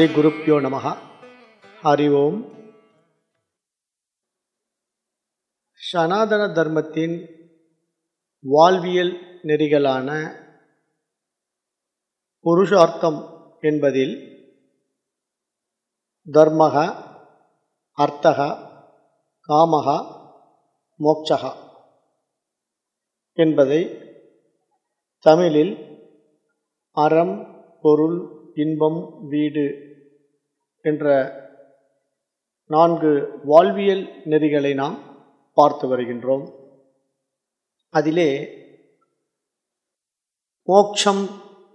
ஸ்ரீ குருப்பியோ நமகா ஹரி ஓம். சனாதன தர்மத்தின் வாழ்வியல் நெறிகளான புருஷார்த்தம் என்பதில் தர்மக அர்த்தக காமக மோட்சக என்பதை தமிழில் அறம் பொருள் இன்பம் வீடு என்ற நான்கு வாழ்வியல் நெறிகளை நாம் பார்த்து வருகின்றோம். அதிலே மோக்ஷம்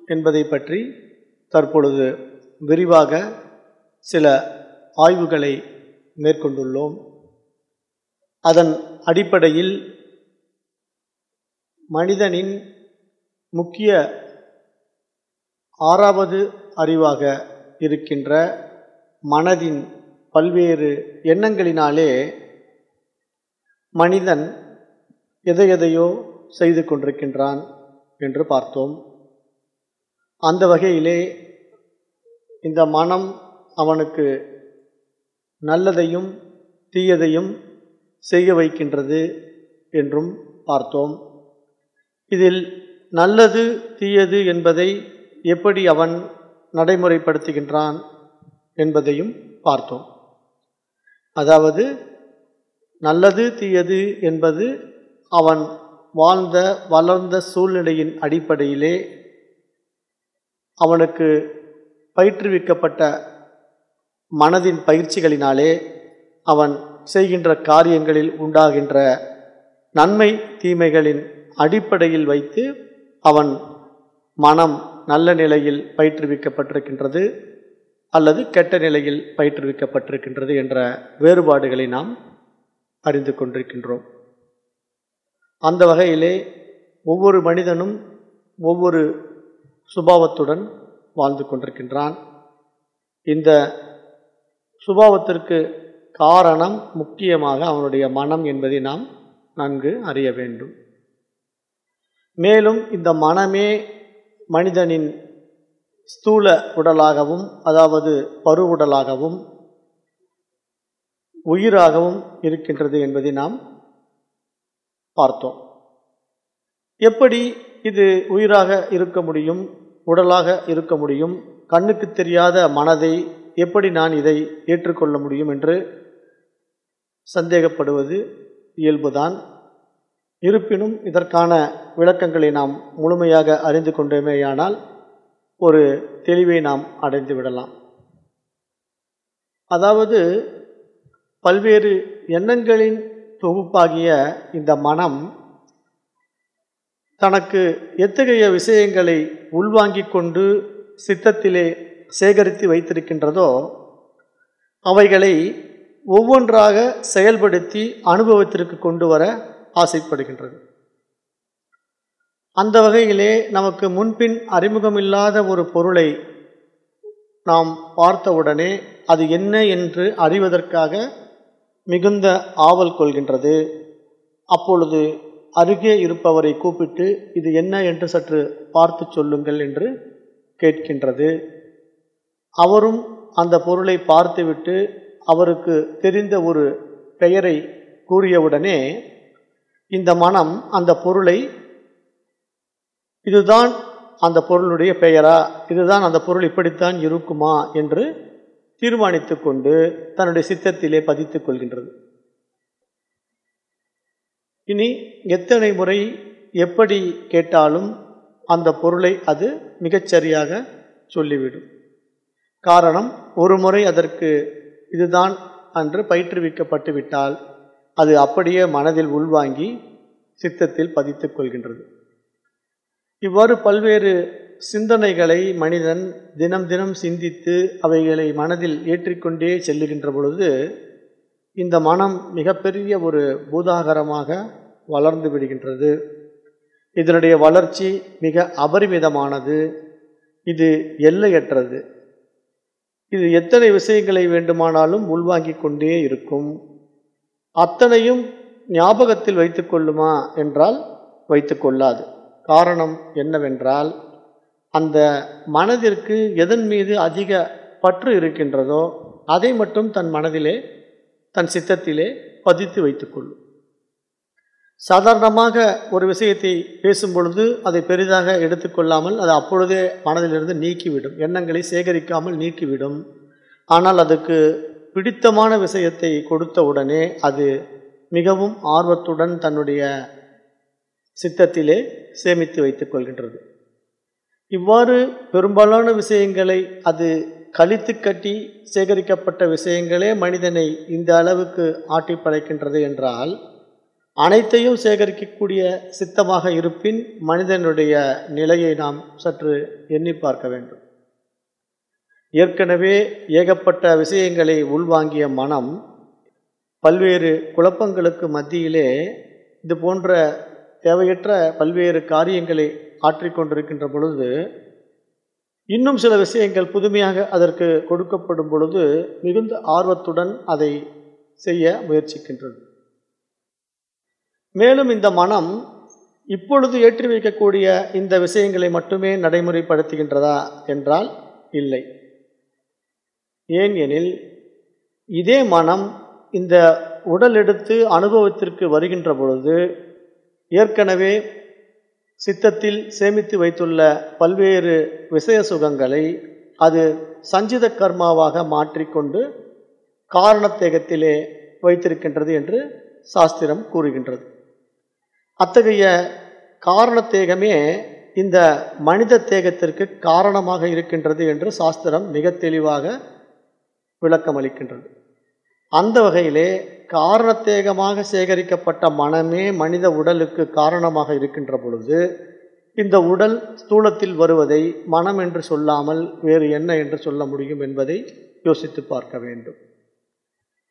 என்பதை பற்றி தற்பொழுது விரிவாக சில ஆய்வுகளை மேற்கொண்டுள்ளோம். அதன் அடிப்படையில் மனிதனின் முக்கிய ஆறாவது அறிவாக இருக்கின்ற மனதின் பல்வேறு எண்ணங்களினாலே மனிதன் எதை எதையோ செய்து கொண்டிருக்கின்றான் என்று பார்த்தோம். அந்த வகையிலே இந்த மனம் அவனுக்கு நல்லதையும் தீயதையும் செய்ய வைக்கின்றது என்றும் பார்த்தோம். இதில் நல்லது தீயது என்பதை எப்படி அவன் நடைமுறைப்படுத்துகின்றான்? என்பதையும் பார்த்தோம். அதாவது நல்லது தீயது என்பது அவன் வாழ்ந்த வளர்ந்த சூழ்நிலையின் அடிப்படையிலே அவனுக்கு பயிற்றுவிக்கப்பட்ட மனதின் பயிற்சிகளினாலே அவன் செய்கின்ற காரியங்களில் உண்டாகின்ற நன்மை தீமைகளின் அடிப்படையில் வைத்து அவன் மனம் நல்ல நிலையில் பயிற்றுவிக்கப்பட்டிருக்கின்றது. அல்லது கெட்ட நிலையில் பயிற்றுவிக்கப்பட்டிருக்கின்றது என்ற வேறுபாடுகளை நாம் அறிந்து கொண்டிருக்கின்றோம். அந்த வகையிலே ஒவ்வொரு மனிதனும் ஒவ்வொரு சுபாவத்துடன் வாழ்ந்து கொண்டிருக்கின்றான். இந்த சுபாவத்திற்கு காரணம் முக்கியமாக அவனுடைய மனம் என்பதை நாம் நன்கு அறிய வேண்டும். மேலும் இந்த மனமே மனிதனின் ஸ்தூல உடலாகவும் அதாவது பருவுடலாகவும் உயிராகவும் இருக்கின்றது என்பதை நாம் பார்த்தோம். எப்படி இது உயிராக இருக்க முடியும் உடலாக இருக்க முடியும் கண்ணுக்கு தெரியாத மனதை எப்படி நான் இதை ஏற்றுக்கொள்ள முடியும் என்று சந்தேகப்படுவது இயல்புதான். இருப்பினும் இதற்கான விளக்கங்களை நாம் முழுமையாக அறிந்து கொண்டோமேயானால் ஒரு தெளிவை நாம் அடைந்து விடலாம். அதாவது பல்வேறு எண்ணங்களின் தொகுப்பாகிய இந்த மனம் தனக்கு எத்தகைய விஷயங்களை உள்வாங்கிக் கொண்டு சித்தத்திலே சேகரித்து வைத்திருக்கின்றதோ அவைகளை ஒவ்வொன்றாக செயல்படுத்தி அனுபவத்திற்கு கொண்டு வர ஆசைப்படுகின்றது. அந்த வகையிலே நமக்கு முன்பின் அறிமுகமில்லாத ஒரு பொருளை நாம் பார்த்தவுடனே அது என்ன என்று அறிவதற்காக மிகுந்த ஆவல் கொள்கின்றது. அப்பொழுது அருகே இருப்பவரை கூப்பிட்டு இது என்ன என்று சற்று பார்த்து சொல்லுங்கள் என்று கேட்கின்றது. அவரும் அந்த பொருளை பார்த்துவிட்டு அவருக்கு தெரிந்த ஒரு பெயரை கூறியவுடனே இந்த மனம் அந்த பொருளை இதுதான் அந்த பொருளுடைய பெயரா? இதுதான் அந்த பொருள் இப்படித்தான் இருக்குமா? என்று தீர்மானித்து கொண்டு தன்னுடைய சித்தத்திலே பதித்துக் கொள்கின்றது. இனி எத்தனை முறை எப்படி கேட்டாலும் அந்த பொருளை அது மிகச்சரியாக சொல்லிவிடும். காரணம் ஒரு முறை அதற்கு இதுதான் அன்று பயிற்றுவிக்கப்பட்டு விட்டால் அது அப்படியே மனதில் உள்வாங்கி சித்தத்தில் பதித்துக் கொள்கின்றது. இவ்வாறு பல்வேறு சிந்தனைகளை மனிதன் தினம் தினம் சிந்தித்து அவைகளை மனதில் ஏற்றிக்கொண்டே செல்லுகின்ற பொழுது இந்த மனம் மிகப்பெரிய ஒரு பூதாகரமாக வளர்ந்து விடுகின்றது. இதனுடைய வளர்ச்சி மிக அபரிமிதமானது. இது எல்லையற்றது. இது எத்தனை விஷயங்களை வேண்டுமானாலும் உள்வாங்கிக் கொண்டே இருக்கும். அத்தனையும் ஞாபகத்தில் வைத்துக்கொள்ளுமா என்றால் வைத்துக்கொள்ளாது காரணம் என்னவென்றால் அந்த மனதிற்கு எதன் மீது அதிக பற்று இருக்கின்றதோ அதை மட்டும் தன் மனதிலே தன் சித்தத்திலே பதித்து வைத்துக்கொள்ளும் சாதாரணமாக ஒரு விஷயத்தை பேசும் பொழுது அதை பெரிதாக எடுத்துக்கொள்ளாமல் அது அப்பொழுதே மனதிலிருந்து நீக்கிவிடும். எண்ணங்களை சேகரிக்காமல் நீக்கிவிடும். ஆனால் அதுக்கு பிடித்தமான விஷயத்தை கொடுத்த உடனே அது மிகவும் ஆர்வத்துடன் தன்னுடைய சித்தத்திலே சேமித்து வைத்துக் கொள்கின்றது. இவ்வாறு பெரும்பாலான விஷயங்களை அது கழித்து கட்டி சேகரிக்கப்பட்ட விஷயங்களே மனிதனை இந்த அளவுக்கு ஆட்டி படைக்கின்றது என்றால் அனைத்தையும் சேகரிக்கக்கூடிய சித்தமாக இருப்பின் மனிதனுடைய நிலையை நாம் சற்று எண்ணி பார்க்க வேண்டும். ஏற்கனவே ஏகப்பட்ட விஷயங்களை உள்வாங்கிய மனம் பல்வேறு குழப்பங்களுக்கு மத்தியிலே இது போன்ற தேவையற்ற பல்வேறு காரியங்களை ஆற்றிக்கொண்டிருக்கின்ற பொழுது இன்னும் சில விஷயங்கள் புதுமையாக அதற்கு கொடுக்கப்படும் பொழுது மிகுந்த ஆர்வத்துடன் அதை செய்ய முயற்சிக்கின்றது. மேலும் இந்த மனம் இப்பொழுது ஏற்றி வைக்கக்கூடிய இந்த விஷயங்களை மட்டுமே நடைமுறைப்படுத்துகின்றதா என்றால் இல்லை. ஏன் எனில் இதே மனம் இந்த உடல் எடுத்து அனுபவத்திற்கு வருகின்ற பொழுது ஏற்கனவே சித்தத்தில் சேமித்து வைத்துள்ள பல்வேறு விஷய சுகங்களை அது சஞ்சித கர்மாவாக மாற்றிக்கொண்டு காரணத்தேகத்திலே வைத்திருக்கின்றது என்று சாஸ்திரம் கூறுகின்றது. அத்தகைய காரணத்தேகமே இந்த மனித தேகத்திற்கு காரணமாக இருக்கின்றது என்று சாஸ்திரம் மிக தெளிவாக விளக்கம் அளிக்கின்றது அந்த வகையிலே காரணத்தேகமாக சேகரிக்கப்பட்ட மனமே மனித உடலுக்கு காரணமாக இருக்கின்ற பொழுது இந்த உடல் ஸ்தூலத்தில் வருவதை மனம் என்று சொல்லாமல் வேறு என்ன என்று சொல்ல முடியும் என்பதை யோசித்து பார்க்க வேண்டும்.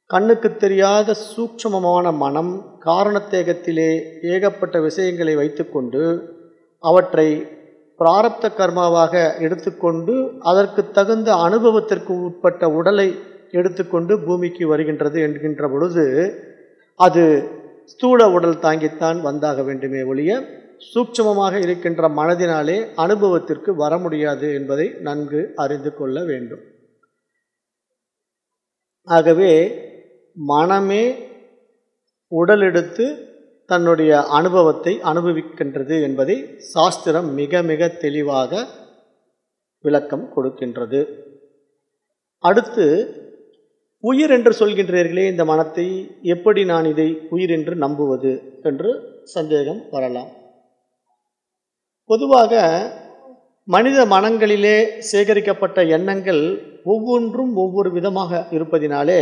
கண்ணுக்கு தெரியாத சூட்சமமான மனம் காரணத்தேகத்திலே ஏகப்பட்ட விஷயங்களை வைத்துக்கொண்டு அவற்றை பிராரப்த கர்மாவாக எடுத்துக்கொண்டு அதற்கு தகுந்த அனுபவத்திற்கு உட்பட்ட உடலை எடுத்துக்கொண்டு பூமிக்கு வருகின்றது என்கின்ற பொழுது அது ஸ்தூல உடல் தாங்கித்தான் வந்தாக வேண்டுமே ஒழிய சூட்சமமாக இருக்கின்ற மனதினாலே அனுபவத்திற்கு வர முடியாது என்பதை நன்கு அறிந்து கொள்ள வேண்டும். ஆகவே மனமே உடல் எடுத்து தன்னுடைய அனுபவத்தை அனுபவிக்கின்றது என்பதை சாஸ்திரம் மிக மிக தெளிவாக விளக்கம் கொடுக்கின்றது. அடுத்து உயிர் என்று சொல்கின்றீர்களே இந்த மனத்தை எப்படி நான் இதை உயிர் என்று நம்புவது என்று சந்தேகம் வரலாம். பொதுவாக மனித மனங்களிலே சேகரிக்கப்பட்ட எண்ணங்கள் ஒவ்வொன்றும் ஒவ்வொரு விதமாக இருப்பதினாலே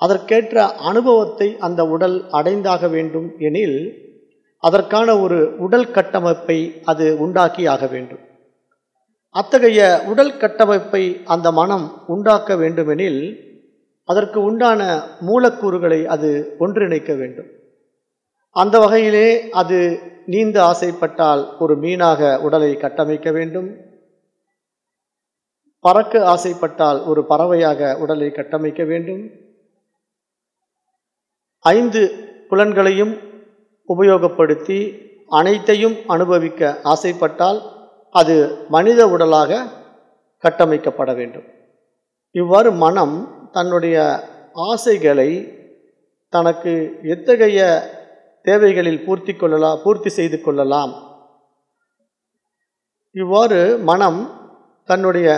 அதற்கேற்ற அனுபவத்தை அந்த உடல் அடைந்தாக வேண்டும் எனில் அதற்கான ஒரு உடல் கட்டமைப்பை அது உண்டாக்கி ஆக வேண்டும். அத்தகைய உடல் கட்டமைப்பை அந்த மனம் உண்டாக்க வேண்டுமெனில் அதற்கு உண்டான மூலக்கூறுகளை அது ஒன்றிணைக்க வேண்டும். அந்த வகையிலே அது நீந்த ஆசைப்பட்டால் ஒரு மீனாக உடலை கட்டமைக்க வேண்டும். பறக்க ஆசைப்பட்டால் ஒரு பறவையாக உடலை கட்டமைக்க வேண்டும். ஐந்து புலன்களையும் உபயோகப்படுத்தி அனைத்தையும் அனுபவிக்க ஆசைப்பட்டால் அது மனித உடலாக கட்டமைக்கப்பட வேண்டும். இவ்வாறு மனம் தன்னுடைய ஆசைகளை தனக்கு எத்தகைய தேவைகளில் பூர்த்தி கொள்ளலாம் பூர்த்தி செய்து கொள்ளலாம்? இவ்வாறு மனம் தன்னுடைய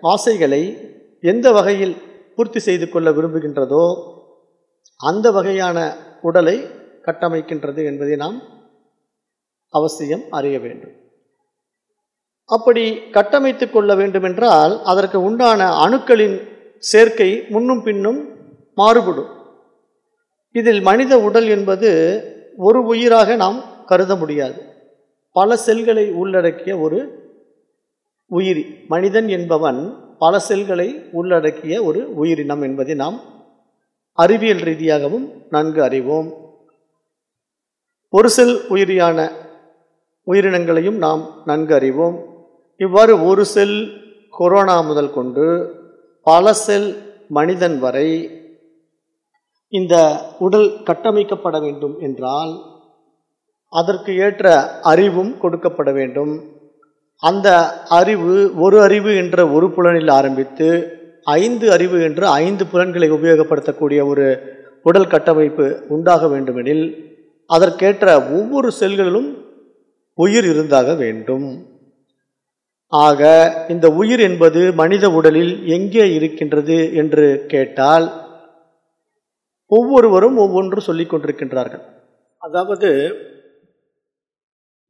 ஆசைகளை எந்த வகையில் பூர்த்தி செய்து கொள்ள விரும்புகின்றதோ அந்த வகையான உடலை கட்டமைக்கின்றது என்பதை நாம் அவசியம் அறிய வேண்டும். அப்படி கட்டமைத்து கொள்ள வேண்டுமென்றால் அதற்கு உண்டான அணுக்களின் சேர்க்கை முன்னும் பின்னும் மாறுபடும். இதில் மனித உடல் என்பது ஒரு உயிராக நாம் கருத முடியாது. பல செல்களை உள்ளடக்கிய ஒரு உயிரி மனிதன் என்பவன் பல செல்களை உள்ளடக்கிய ஒரு உயிரினம் என்பதை நாம் அறிவியல் ரீதியாகவும் நன்கு அறிவோம். ஒரு செல் உயிரியான உயிரினங்களையும் நாம் நன்கு அறிவோம். இவ்வாறு ஒரு செல் கொரோனா முதல் கொண்டு பல செல் மனிதன் வரை இந்த உடல் கட்டமைக்கப்பட வேண்டும் என்றால் அதற்கு ஏற்ற அறிவும் கொடுக்கப்பட வேண்டும். அந்த அறிவு ஒரு அறிவு என்ற ஒரு புலனில் ஆரம்பித்து ஐந்து அறிவு என்ற ஐந்து புலன்களை உபயோகப்படுத்தக்கூடிய ஒரு உடல் கட்டமைப்பு உண்டாக வேண்டுமெனில் அதற்கேற்ற ஒவ்வொரு செல்களிலும் உயிர் இருந்தாக வேண்டும். ஆக இந்த உயிர் என்பது மனித உடலில் எங்கே இருக்கின்றது என்று கேட்டால் ஒவ்வொருவரும் ஒவ்வொன்று சொல்லிக் கொண்டிருக்கின்றார்கள். அதாவது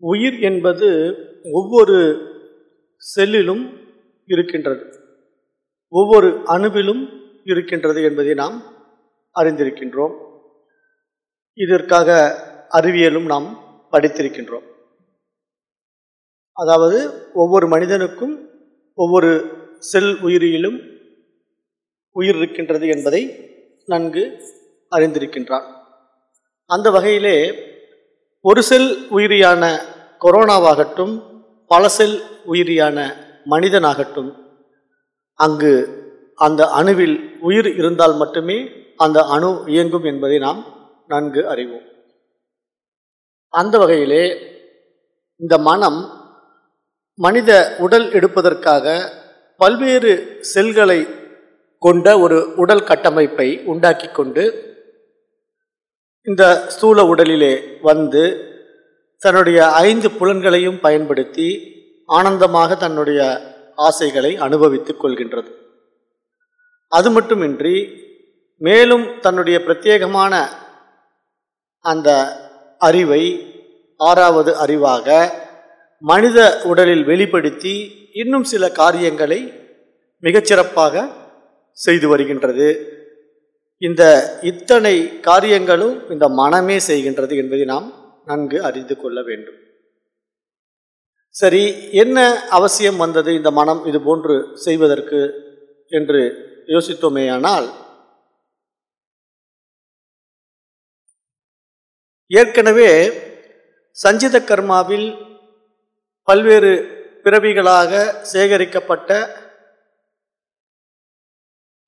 உயிர் என்பது ஒவ்வொரு செல்லிலும் இருக்கின்றது. ஒவ்வொரு அணுவிலும் இருக்கின்றது என்பதை நாம் அறிந்திருக்கின்றோம். இதற்காக அறிவியலும் நாம் படித்திருக்கின்றோம். அதாவது ஒவ்வொரு மனிதனுக்கும் ஒவ்வொரு செல் உயிரியிலும் உயிர் இருக்கின்றது என்பதை நன்கு அறிந்திருக்கின்றான். அந்த வகையிலே ஒரு செல் உயிரியான கொரோனாவாகட்டும் பல செல் உயிரியான மனிதனாகட்டும் அங்கு அந்த அணுவில் உயிர் இருந்தால் மட்டுமே அந்த அணு இயங்கும் என்பதை நாம் நன்கு அறிவோம். அந்த வகையிலே இந்த மனம் மனித உடல் எடுப்பதற்காக பல்வேறு செல்களை கொண்ட ஒரு உடல் கட்டமைப்பை உண்டாக்கி கொண்டு இந்த ஸ்தூல உடலிலே வந்து தன்னுடைய ஐந்து புலன்களையும் பயன்படுத்தி ஆனந்தமாக தன்னுடைய ஆசைகளை அனுபவித்துக் கொள்கின்றது. அது மட்டுமின்றி மேலும் தன்னுடைய பிரத்யேகமான அந்த அறிவை ஆறாவது அறிவாக மனித உடலில் வெளிப்படுத்தி இன்னும் சில காரியங்களை மிகச்சிறப்பாக செய்து வருகின்றது. இந்த இத்தனை காரியங்களும் இந்த மனமே செய்கின்றது என்பதை நாம் நன்கு அறிந்து கொள்ள வேண்டும். சரி என்ன அவசியம் வந்தது இந்த மனம் இது போன்று செய்வதற்கு என்று யோசித்தோமேயானால் ஏற்கனவே சஞ்சித கர்மாவில் பல்வேறு பிறவிகளாக சேகரிக்கப்பட்ட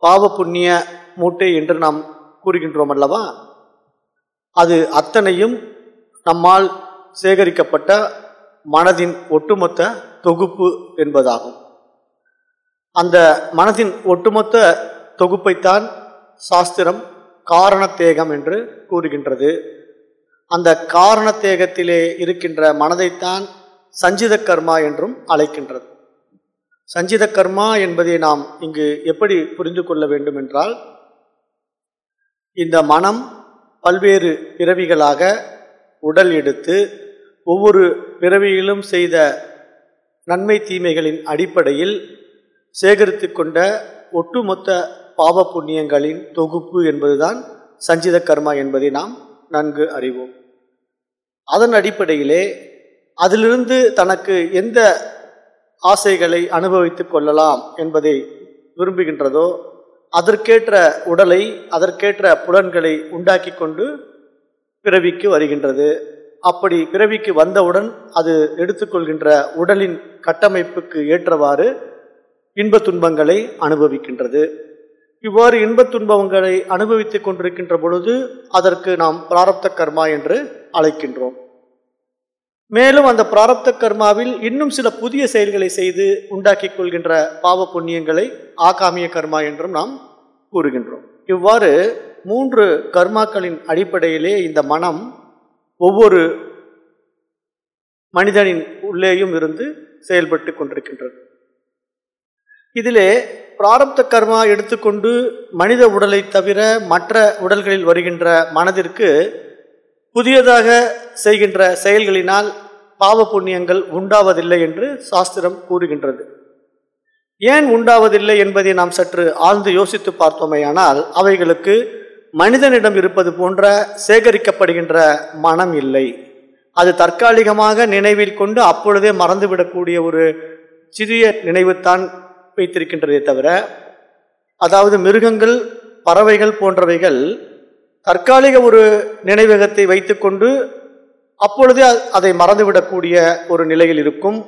பாவ புண்ணிய மூட்டை என்று நாம் கூறுகின்றோம் அல்லவா? அது அத்தனையும் நம்மால் சேகரிக்கப்பட்ட மனதின் ஒட்டுமொத்த தொகுப்பு என்பதாகும். அந்த மனதின் ஒட்டுமொத்த தொகுப்பைத்தான் சாஸ்திரம் காரணத்தேகம் என்று கூறுகின்றது. அந்த காரணத்தேகத்திலே இருக்கின்ற மனதைத்தான் சஞ்சித கர்மா என்றும் அழைக்கின்றது. சஞ்சித கர்மா என்பதை நாம் இங்கு எப்படி புரிந்து கொள்ள வேண்டும் என்றால் இந்த மனம் பல்வேறு பிறவிகளாக உடல் எடுத்து ஒவ்வொரு பிறவியிலும் செய்த நன்மை தீமைகளின் அடிப்படையில் சேகரித்து கொண்ட ஒட்டுமொத்த பாவ புண்ணியங்களின் தொகுப்பு என்பதுதான் சஞ்சித கர்மா என்பதை நாம் நன்கு அறிவோம். அதன் அடிப்படையிலே அதிலிருந்து தனக்கு எந்த ஆசைகளை அனுபவித்துக் கொள்ளலாம் என்பதை விரும்புகின்றதோ அதற்கேற்ற உடலை அதற்கேற்ற புலன்களை உண்டாக்கி கொண்டு பிறவிக்கு வருகின்றது. அப்படி பிறவிக்கு வந்தவுடன் அது எடுத்துக்கொள்கின்ற உடலின் கட்டமைப்புக்கு ஏற்றவாறு இன்ப துன்பங்களை அனுபவிக்கின்றது. இவ்வாறு இன்பத் துன்பங்களை அனுபவித்துக் கொண்டிருக்கின்ற பொழுது அதற்கு நாம் பிராரப்த கர்மா என்று அழைக்கின்றோம். மேலும் அந்த பிராரப்த கர்மாவில் இன்னும் சில புதிய செயல்களை செய்து உண்டாக்கிக் கொள்கின்ற பாவ புண்ணியங்களை ஆகாமிய கர்மா என்றும் நாம் கூறுகின்றோம். இவ்வாறு மூன்று கர்மாக்களின் அடிப்படையிலே இந்த மனம் ஒவ்வொரு மனிதனின் உள்ளேயும் இருந்து செயல்பட்டு கொண்டிருக்கின்றது. இதிலே பிராரப்த கர்மா எடுத்துக்கொண்டு மனித உடலை தவிர மற்ற உடல்களில் வருகின்ற மனதிற்கு புதியதாக செய்கின்ற செயல்களினால் பாவ புண்ணியங்கள் உண்டாவதில்லை என்று சாஸ்திரம் கூறுகின்றது. ஏன் உண்டாவதில்லை என்பதை நாம் சற்று ஆழ்ந்து யோசித்து பார்த்தோமேயானால் அவைகளுக்கு மனிதனிடம் இருப்பது போன்ற சேகரிக்கப்படுகின்ற மனம் இல்லை. அது தற்காலிகமாக நினைவில் கொண்டு அப்பொழுதே மறந்துவிடக்கூடிய ஒரு சிறிய நினைவுத்தான் வைத்திருக்கின்றதே தவிர அதாவது மிருகங்கள் பறவைகள் போன்றவைகள் தற்காலிக ஒரு நினைவகத்தை வைத்துக்கொண்டு அப்பொழுதே அதை மறந்துவிடக்கூடிய ஒரு நிலையில் இருக்கும்.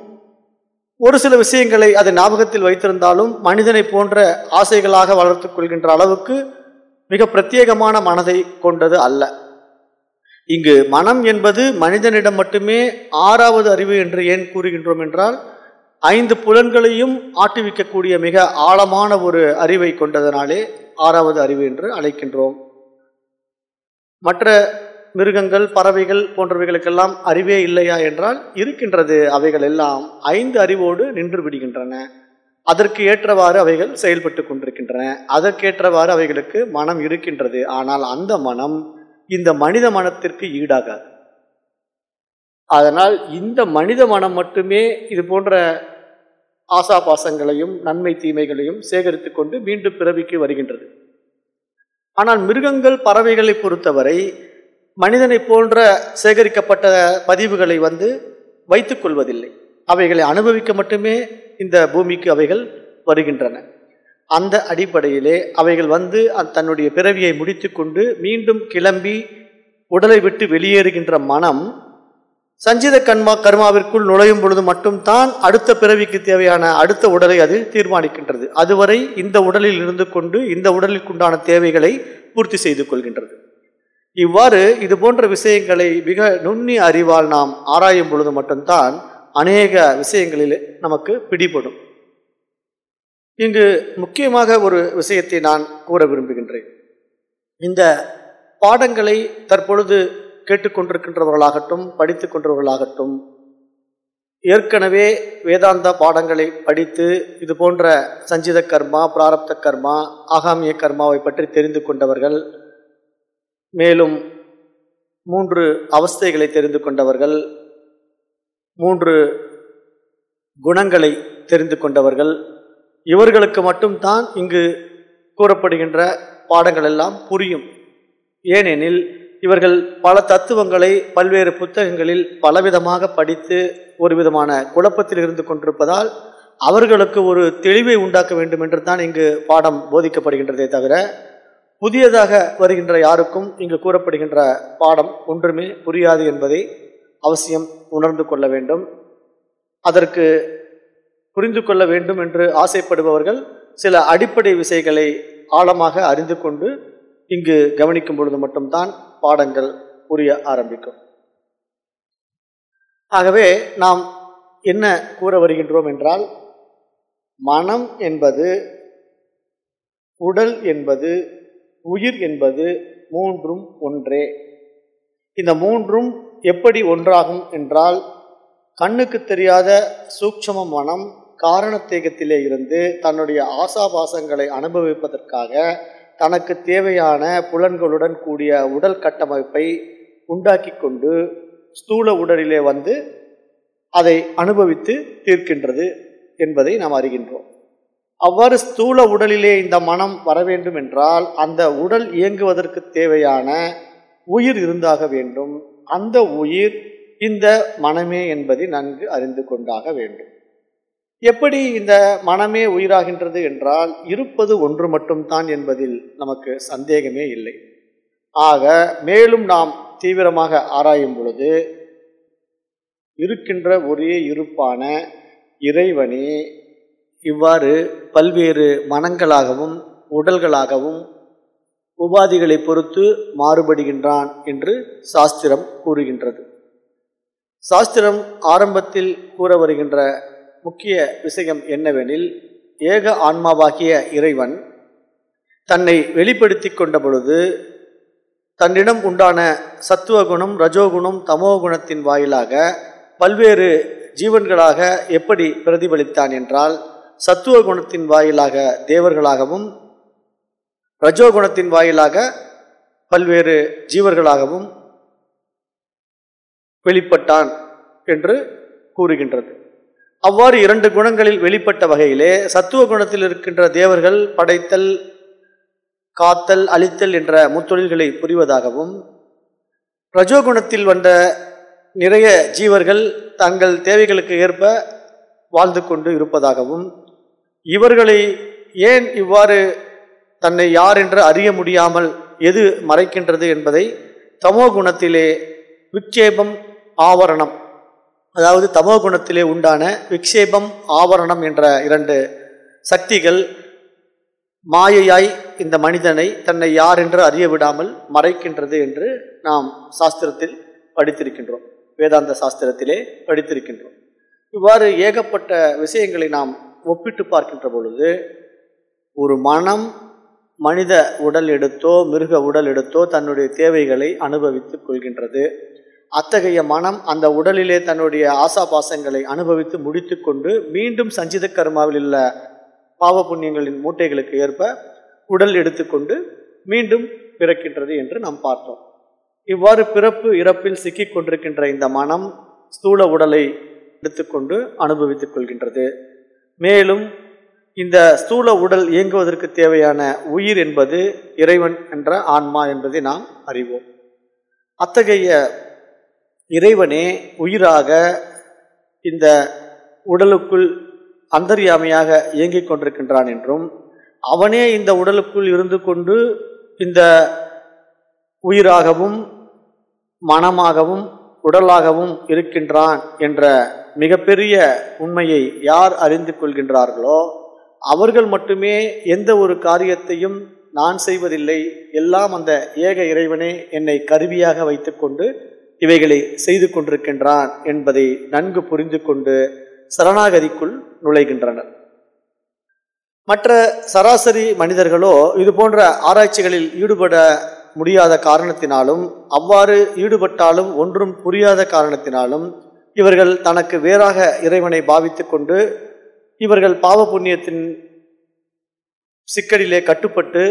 ஒரு சில விஷயங்களை அதை ஞாபகத்தில் வைத்திருந்தாலும் மனிதனை போன்ற ஆசைகளாக வளர்த்து கொள்கின்ற அளவுக்கு மிக பிரத்யேகமான மனதை கொண்டது அல்ல. இங்கு மனம் என்பது மனிதனிடம் மட்டுமே ஆறாவது அறிவு என்று ஏன் கூறுகின்றோம் என்றால் ஐந்து புலன்களையும் ஆட்டுவிக்கக்கூடிய மிக ஆழமான ஒரு அறிவை கொண்டதனாலே ஆறாவது அறிவு என்று அழைக்கின்றோம். மற்ற மிருகங்கள் பறவைகள் போன்றவைகளுக்கெல்லாம் அறிவே இல்லையா என்றால் இருக்கின்றது. அவைகள் எல்லாம் ஐந்து அறிவோடு நின்று விடுகின்றன. அதற்கு ஏற்றவாறு அவைகள் செயல்பட்டு கொண்டிருக்கின்றன. அதற்கேற்றவாறு அவைகளுக்கு மனம் இருக்கின்றது. ஆனால் அந்த மனம் இந்த மனித மனத்திற்கு ஈடாகாது. அதனால் இந்த மனித மனம் மட்டுமே இது போன்ற ஆசாபாசங்களையும் நன்மை தீமைகளையும் சேகரித்து கொண்டு மீண்டும் பிறவிக்கு வருகின்றது. ஆனால் மிருகங்கள் பறவைகளை பொறுத்தவரை மனிதனை போன்ற சேகரிக்கப்பட்ட பதிவுகளை வந்து வைத்துக் கொள்வதில்லை. அவைகளை அனுபவிக்க மட்டுமே இந்த பூமிக்கு அவைகள் வருகின்றன. அந்த அடிப்படையிலே அவைகள் வந்து தன்னுடைய பிறவியை முடித்துக்கொண்டு மீண்டும் கிளம்பி உடலை விட்டு வெளியேறுகின்ற மனம் சஞ்சித கர்மா கர்மாவிற்குள் நுழையும் பொழுது மட்டும்தான் அடுத்த பிறவிக்கு தேவையான அடுத்த உடலை அது தீர்மானிக்கின்றது. அதுவரை இந்த உடலில் இருந்து கொண்டு இந்த உடலுக்குண்டான தேவைகளை பூர்த்தி செய்து கொள்கின்றது. இவ்வாறு இது போன்ற விஷயங்களை மிக நுண்ணி அறிவால் நாம் ஆராயும் பொழுது மட்டும்தான் அநேக விஷயங்களில் நமக்கு பிடிபடும். இங்கு முக்கியமாக ஒரு விஷயத்தை நான் கூற விரும்புகின்றேன். இந்த பாடங்களை தற்பொழுது கேட்டுக்கொண்டிருக்கின்றவர்களாகட்டும் படித்து கொண்டவர்களாகட்டும் ஏற்கனவே வேதாந்த பாடங்களை படித்து இது போன்ற சஞ்சித கர்மா பிராரப்த கர்மா ஆகாமிய கர்மாவை பற்றி தெரிந்து கொண்டவர்கள் மேலும் மூன்று அவஸ்தைகளை தெரிந்து கொண்டவர்கள் மூன்று குணங்களை தெரிந்து கொண்டவர்கள் இவர்களுக்கு மட்டும்தான் இங்கு கூறப்படுகின்ற பாடங்கள் எல்லாம் புரியும். ஏனெனில் இவர்கள் பல தத்துவங்களை பல்வேறு புத்தகங்களில் பலவிதமாக படித்து ஒரு விதமான குழப்பத்தில் இருந்து கொண்டிருப்பதால் அவர்களுக்கு ஒரு தெளிவை உண்டாக்க வேண்டும் என்று தான் இங்கு பாடம் போதிக்கப்படுகின்றதே தவிர புதியதாக வருகின்ற யாருக்கும் இங்கு கூறப்படுகின்ற பாடம் ஒன்றுமே புரியாது என்பதை அவசியம் உணர்ந்து கொள்ள வேண்டும். அதற்கு புரிந்து கொள்ள வேண்டும் என்று ஆசைப்படுபவர்கள் சில அடிப்படை விசைகளை ஆழமாக அறிந்து கொண்டு இங்கு கவனிக்கும் பொழுது மட்டும்தான் பாடங்கள் புரிய ஆரம்பிக்கும். ஆகவே நாம் என்ன கூற வருகின்றோம் என்றால் மனம் என்பது உடல் என்பது உயிர் என்பது மூன்றும் ஒன்றே. இந்த மூன்றும் எப்படி ஒன்றாகும் என்றால் கண்ணுக்கு தெரியாத சூட்சம மனம் காரணத்தேகத்திலே இருந்து தன்னுடைய ஆசாபாசங்களை அனுபவிப்பதற்காக தனக்கு தேவையான புலன்களுடன் கூடிய உடல் கட்டமைப்பை உண்டாக்கி கொண்டு ஸ்தூல உடலிலே வந்து அதை அனுபவித்து தீர்க்கின்றது என்பதை நாம் அறிகின்றோம். அவ்வாறு ஸ்தூல உடலிலே இந்த மனம் வர வேண்டும் என்றால் அந்த உடல் இயங்குவதற்கு தேவையான உயிர் இருந்தாக வேண்டும். அந்த உயிர் இந்த மனமே என்பதை நன்கு அறிந்து கொண்டாக வேண்டும். எப்படி இந்த மனமே உயிராகின்றது என்றால் இருப்பது ஒன்று மட்டும்தான் என்பதில் நமக்கு சந்தேகமே இல்லை. ஆக மேலும் நாம் தீவிரமாக ஆராயும் பொழுது இருக்கின்ற ஒரே இருப்பான இறைவனே இவ்வாறு பல்வேறு மனங்களாகவும் உடல்களாகவும் உபாதிகளை பொறுத்து மாறுபடுகின்றான் என்று சாஸ்திரம் கூறுகின்றது. சாஸ்திரம் ஆரம்பத்தில் கூற வருகின்ற முக்கிய விஷயம் என்னவெனில் ஏக ஆன்மாவாகிய இறைவன் தன்னை வெளிப்படுத்தி கொண்ட பொழுது தன்னிடம் உண்டான சத்துவகுணம் ரஜோகுணம் தமோகுணத்தின் வாயிலாக பல்வேறு ஜீவன்களாக எப்படி பிரதிபலித்தான் என்றால் சத்துவ குணத்தின் வாயிலாக தேவர்களாகவும் ரஜோகுணத்தின் வாயிலாக பல்வேறு ஜீவர்களாகவும் வெளிப்பட்டான் என்று கூறுகின்றது. அவ்வாறு இரண்டு குணங்களில் வெளிப்பட்ட வகையிலே சத்துவ குணத்தில் இருக்கின்ற தேவர்கள் படைத்தல் காத்தல் அழித்தல் என்ற முத்தொழில்களை புரிவதாகவும் பிரஜோகுணத்தில் வந்த நிறைய ஜீவர்கள் தங்கள் தேவைகளுக்கு ஏற்ப வாழ்ந்து கொண்டு இருப்பதாகவும் இவர்களை ஏன் இவ்வாறு தன்னை யார் என்று அறிய முடியாமல் எது மறைக்கின்றது என்பதை தமோ குணத்திலே விட்சேபம் ஆவரணம். அதாவது தமோ குணத்திலே உண்டான விக்ஷேபம் ஆவரணம் என்ற இரண்டு சக்திகள் மாயையாய் இந்த மனிதனை தன்னை யார் என்று அறிய விடாமல் மறைக்கின்றது என்று நாம் சாஸ்திரத்தில் படித்திருக்கின்றோம். வேதாந்த சாஸ்திரத்திலே படித்திருக்கின்றோம். இவ்வாறு ஏகப்பட்ட விஷயங்களை நாம் ஒப்பிட்டு பார்க்கின்ற பொழுது ஒரு மனம் மனித உடல் எடுத்தோ மிருக உடல் எடுத்தோ தன்னுடைய தேவைகளை அனுபவித்துக் கொள்கின்றது. அத்தகைய மனம் அந்த உடலிலே தன்னுடைய ஆசாபாசங்களை அனுபவித்து முடித்துக்கொண்டு மீண்டும் சஞ்சித கர்மாவில் உள்ள பாவ புண்ணியங்களின் மூட்டைகளுக்கு ஏற்ப உடல் எடுத்துக்கொண்டு மீண்டும் பிறக்கின்றது என்று நாம் பார்த்தோம். இவ்வாறு பிறப்பு இறப்பில் சிக்கிக் கொண்டிருக்கின்ற இந்த மனம் ஸ்தூல உடலை எடுத்துக்கொண்டு அனுபவித்துக் கொள்கின்றது. மேலும் இந்த ஸ்தூல உடல் இயங்குவதற்கு தேவையான உயிர் என்பது இறைவன் என்ற ஆன்மா என்பதை நாம் அறிவோம். அத்தகைய இறைவனே உயிராக இந்த உடலுக்குள் அந்தர்யாமையாக இயங்கிக் கொண்டிருக்கின்றான் என்றும் அவனே இந்த உடலுக்குள் இருந்து கொண்டு இந்த உயிராகவும் மனமாகவும் உடலாகவும் இருக்கின்றான் என்ற மிகப்பெரிய உண்மையை யார் அறிந்து கொள்கின்றார்களோ அவர்கள் மட்டுமே எந்த ஒரு காரியத்தையும் நான் செய்வதில்லை எல்லாம் அந்த ஏக இறைவனே என்னை கருவியாக வைத்துக்கொண்டு இவைகளை செய்து கொண்டிருக்கின்றான் என்பதை நன்கு புரிந்து கொண்டு சரணாகதிக்குள் நுழைகின்றனர். மற்ற சராசரி மனிதர்களோ இது போன்ற ஆராய்ச்சிகளில் ஈடுபட முடியாத காரணத்தினாலும் அவ்வாறு ஈடுபட்டாலும் ஒன்றும் புரியாத காரணத்தினாலும் இவர்கள் தனக்கு வேறாக இறைவனை பாவித்து கொண்டு இவர்கள் பாவ புண்ணியத்தின் சிக்கலிலே கட்டுப்பட்டு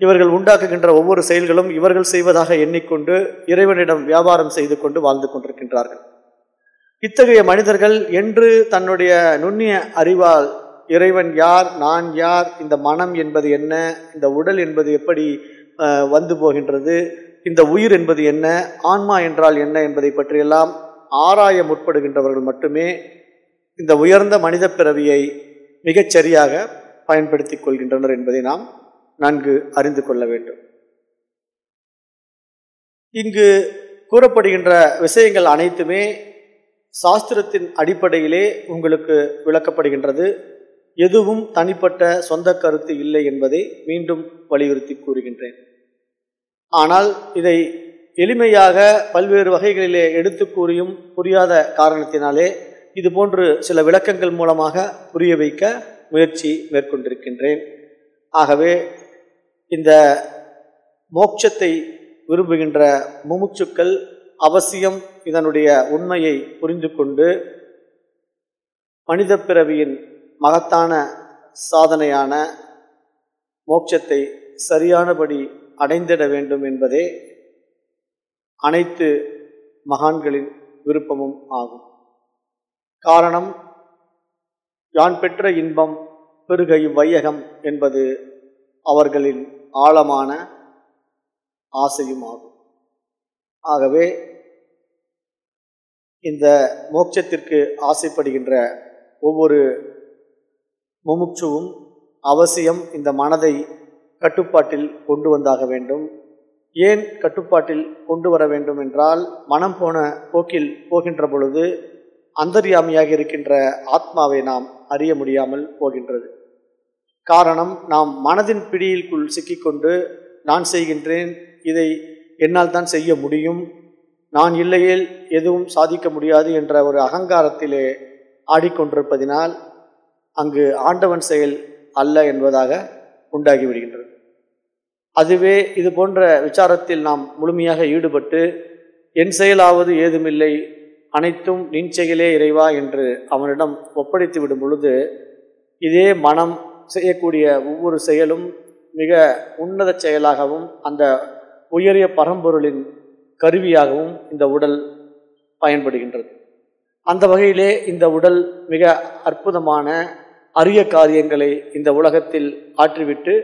இவர்கள் உண்டாக்குகின்ற ஒவ்வொரு செயல்களும் இவர்கள் செய்வதாக எண்ணிக்கொண்டு இறைவனிடம் வியாபாரம் செய்து கொண்டு வாழ்ந்து கொண்டிருக்கின்றார்கள். இத்தகைய மனிதர்கள் என்று தன்னுடைய நுண்ணிய அறிவால் இறைவன் யார் நான் யார் இந்த மனம் என்பது என்ன இந்த உடல் என்பது எப்படி வந்து போகின்றது இந்த உயிர் என்பது என்ன ஆன்மா என்றால் என்ன என்பதை பற்றியெல்லாம் ஆராய முற்படுகின்றவர்கள் மட்டுமே இந்த உயர்ந்த மனித பிறவியை மிகச்சரியாக பயன்படுத்தி கொள்கின்றனர் என்பதை நாம் நன்கு அறிந்து கொள்ள வேண்டும். இங்கு கூறப்படுகின்ற விஷயங்கள் அனைத்துமே சாஸ்திரத்தின் அடிப்படையிலே உங்களுக்கு விளக்கப்படுகின்றது. எதுவும் தனிப்பட்ட சொந்த கருத்து இல்லை என்பதை மீண்டும் வலியுறுத்தி கூறுகின்றேன். ஆனால் இதை எளிமையாக பல்வேறு வகைகளிலே எடுத்து கூறியும் புரியாத காரணத்தினாலே இது போன்று சில விளக்கங்கள் மூலமாக புரிய வைக்க முயற்சி மேற்கொண்டிருக்கின்றேன். ஆகவே இந்த மோட்சத்தை விரும்புகின்ற முமுட்சுக்கள் அவசியம் இதனுடைய உண்மையை புரிந்து கொண்டு மனித பிறவியின் மகத்தான சாதனையான மோட்சத்தை சரியானபடி அடைந்திட வேண்டும் என்பதே அனைத்து மகான்களின் விருப்பமும் ஆகும். காரணம் யான் பெற்ற இன்பம் பெருகையும் வையகம் என்பது அவர்களின் ஆழமான ஆசையும் ஆகும் ஆகவே இந்த மோட்சத்திற்கு ஆசைப்படுகின்ற ஒவ்வொரு முமுட்சுவும் அவசியம் இந்த மனதை கட்டுப்பாட்டில் கொண்டு வந்தாக வேண்டும். ஏன் கட்டுப்பாட்டில் கொண்டு வர வேண்டும் என்றால் மனம் போன போக்கில் போகின்ற பொழுது அந்தர்யாமியாக இருக்கின்ற ஆத்மாவை நாம் அறிய முடியாமல் போகின்றது. காரணம் நாம் மனதின் பிடியிற்குள் சிக்கிக்கொண்டு நான் செய்கின்றேன் இதை என்னால் தான் செய்ய முடியும். நான் இல்லையேல் எதுவும் சாதிக்க முடியாது என்ற ஒரு அகங்காரத்திலே ஆடிக்கொண்டிருப்பதினால் அங்கு ஆண்டவன் செயல் அல்ல என்பதாக உண்டாகிவிடுகின்றது அதுவே இது போன்ற விசாரத்தில் நாம் முழுமையாக ஈடுபட்டு என் செயலாவது ஏதுமில்லை அனைத்தும் நின் செயலே இறைவா என்று அவனிடம் ஒப்படைத்து விடும் பொழுது இதே மனம் செய்யக்கூடிய ஒவ்வொரு செயலும் மிக உன்னத செயலாகவும் அந்த உயரிய பரம்பொருளின் கருவியாகவும் இந்த உடல் பயன்படுகின்றது. அந்த வகையிலே இந்த உடல் மிக அற்புதமான அரிய காரியங்களை இந்த உலகத்தில் ஆற்றிவிட்டு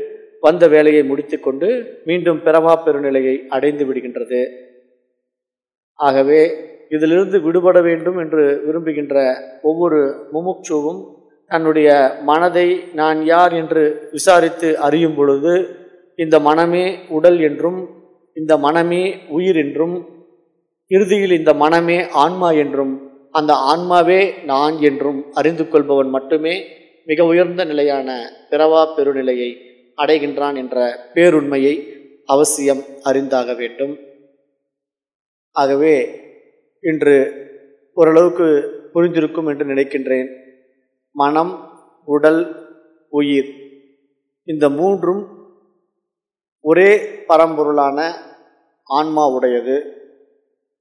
வந்த வேலையை முடித்துக்கொண்டு மீண்டும் பிறவா பெருநிலையை அடைந்து விடுகின்றது. ஆகவே இதிலிருந்து விடுபட வேண்டும் என்று விரும்புகின்ற ஒவ்வொரு முமுட்சுவும் தன்னுடைய மனதை நான் யார் என்று விசாரித்து அறியும் பொழுது இந்த மனமே உடல் என்றும் இந்த மனமே உயிர் என்றும் இறுதியில் இந்த மனமே ஆன்மா என்றும் அந்த ஆன்மாவே நான் என்றும் அறிந்து கொள்பவன் மட்டுமே மிக உயர்ந்த நிலையான பிறவா பெருநிலையை அடைகின்றான் என்ற பேருண்மையை அவசியம் அறிந்தாக வேண்டும். ஆகவே இன்று ஓரளவுக்கு புரிந்திருக்கும் என்று நினைக்கின்றேன். மனம் உடல் உயிர். இந்த மூன்றும் ஒரே பரம்பொருளான ஆன்மா உடையது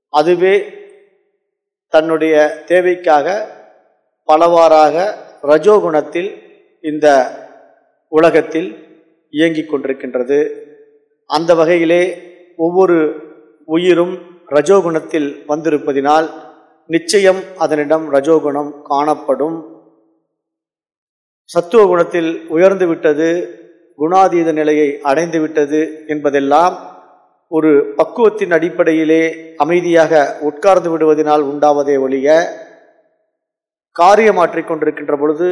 அதுவே தன்னுடைய தேவைக்காக பலவாறாக ரஜோகுணத்தில் இந்த உலகத்தில் இயங்கிக் கொண்டிருக்கின்றது. அந்த வகையிலே ஒவ்வொரு உயிரும் ரஜோகுணத்தில் வந்திருப்பதினால் நிச்சயம் அதனிடம் ரஜோகுணம் காணப்படும். சத்துவ குணத்தில் உயர்ந்து விட்டது குணாதீத நிலையை அடைந்து விட்டது என்பதெல்லாம் ஒரு பக்குவத்தின் அடிப்படையிலே அமைதியாக உட்கார்ந்து விடுவதனால் உண்டாவதே ஒழிய காரியமாற்றிக் கொண்டிருக்கின்ற பொழுது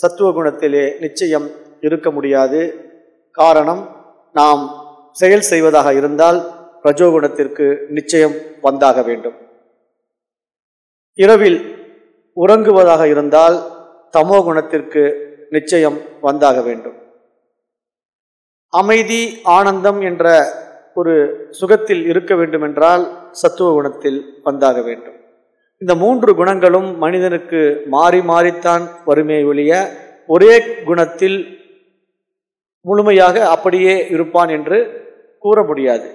சத்துவ குணத்திலே நிச்சயம் இருக்க முடியாது. காரணம் நாம் செயல் செய்வதாக இருந்தால் ரஜோகுணத்திற்கு நிச்சயம் வந்தாக வேண்டும். இரவில் உறங்குவதாக இருந்தால் தமோ குணத்திற்கு நிச்சயம் வந்தாக வேண்டும். அமைதி ஆனந்தம் என்ற ஒரு சுகத்தில் இருக்க வேண்டுமென்றால் சத்துவ குணத்தில் வந்தாக வேண்டும். இந்த மூன்று குணங்களும் மனிதனுக்கு மாறி மாறித்தான் வருமே ஒழிய ஒரே குணத்தில் முழுமையாக அப்படியே இருப்பான் என்று கூற முடியாது.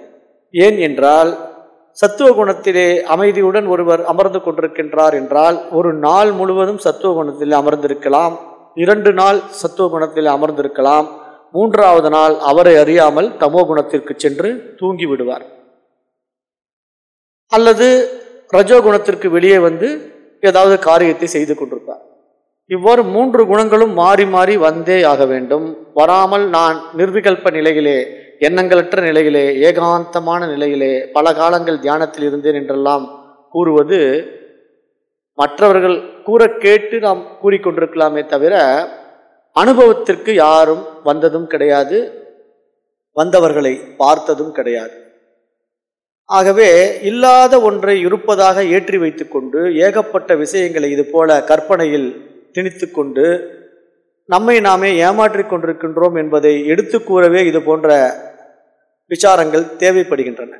ஏன் என்றால் சத்துவ குணத்திலே அமைதியுடன் ஒருவர் அமர்ந்து கொண்டிருக்கின்றார் என்றால் ஒரு நாள் முழுவதும் சத்துவ குணத்தில் அமர்ந்திருக்கலாம். இரண்டு நாள் சத்துவ குணத்தில் அமர்ந்திருக்கலாம். மூன்றாவது நாள் அவரை அறியாமல் தமோ குணத்திற்கு சென்று தூங்கி விடுவார் அல்லது ரஜோகுணத்திற்கு வெளியே வந்து ஏதாவது காரியத்தை செய்து கொண்டிருப்பார். இவ்வாறு மூன்று குணங்களும் மாறி மாறி வந்தே ஆக வேண்டும். வராமல் நான் நிர்விகல்ப நிலையிலே எண்ணங்களற்ற நிலையிலே ஏகாந்தமான நிலையிலே பல காலங்கள் தியானத்தில் இருந்தேன் என்றெல்லாம் கூறுவது மற்றவர்கள் கூற கேட்டு நாம் கூறிக்கொண்டிருக்கலாமே தவிர அனுபவத்திற்கு யாரும் வந்ததும் கிடையாது வந்தவர்களை பார்த்ததும் கிடையாது. ஆகவே இல்லாத ஒன்றை இருப்பதாக ஏற்றி வைத்துக்கொண்டு ஏகப்பட்ட விஷயங்களை இது போல கற்பனையில் திணித்து கொண்டு நம்மை நாமே ஏமாற்றிக் கொண்டிருக்கின்றோம் என்பதை எடுத்து கூறவே இது போன்ற விசாரங்கள் தேவைப்படுகின்றன.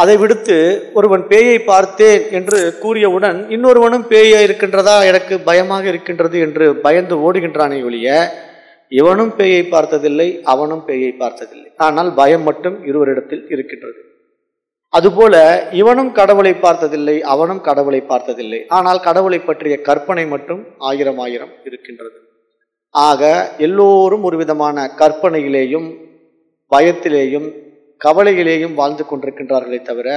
அதை விடுத்து ஒருவன் பேயை பார்த்தேன் என்று கூறியவுடன் இன்னொருவனும் பேயா இருக்கின்றதா? எனக்கு பயமாக இருக்கின்றது என்று பயந்து ஓடுகின்றானே ஒழிய இவனும் பேயை பார்த்ததில்லை அவனும் பேயை பார்த்ததில்லை. ஆனால் பயம் மட்டும் இருவரிடத்தில் இருக்கின்றது. அதுபோல இவனும் கடவுளை பார்த்ததில்லை அவனும் கடவுளை பார்த்ததில்லை. ஆனால் கடவுளை பற்றிய கற்பனை மட்டும் ஆயிரம் ஆயிரம் இருக்கின்றது. ஆக எல்லோரும் ஒரு விதமான கற்பனையிலேயும் பயத்திலேயும் கவலையிலேயும் வாழ்ந்து கொண்டிருக்கின்றார்களே தவிர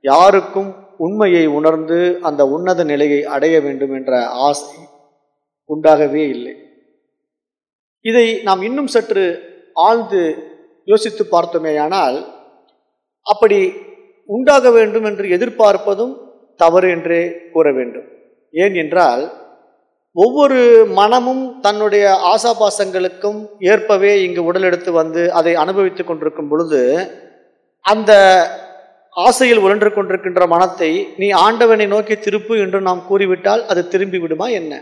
யாருக்கும் உண்மையை உணர்ந்து அந்த உன்னத நிலையை அடைய வேண்டும் என்ற ஆசை உண்டாகவே இல்லை. இதை நாம் இன்னும் சற்று ஆழ்ந்து யோசித்து பார்த்தோமேயானால் அப்படி உண்டாக வேண்டும் என்று எதிர்பார்ப்பதும் தவறு என்றே கூற வேண்டும். ஏன் என்றால் ஒவ்வொரு மனமும் தன்னுடைய ஆசாபாசங்களுக்கும் ஏற்பவே இங்கு உடலெடுத்து வந்து அதை அனுபவித்துக் கொண்டிருக்கும் பொழுது அந்த ஆசையில் உழன்று கொண்டிருக்கின்ற மனத்தை நீ ஆண்டவனை நோக்கி திருப்பு என்று நாம் கூறிவிட்டால் அது திரும்பி விடுமா என்ன?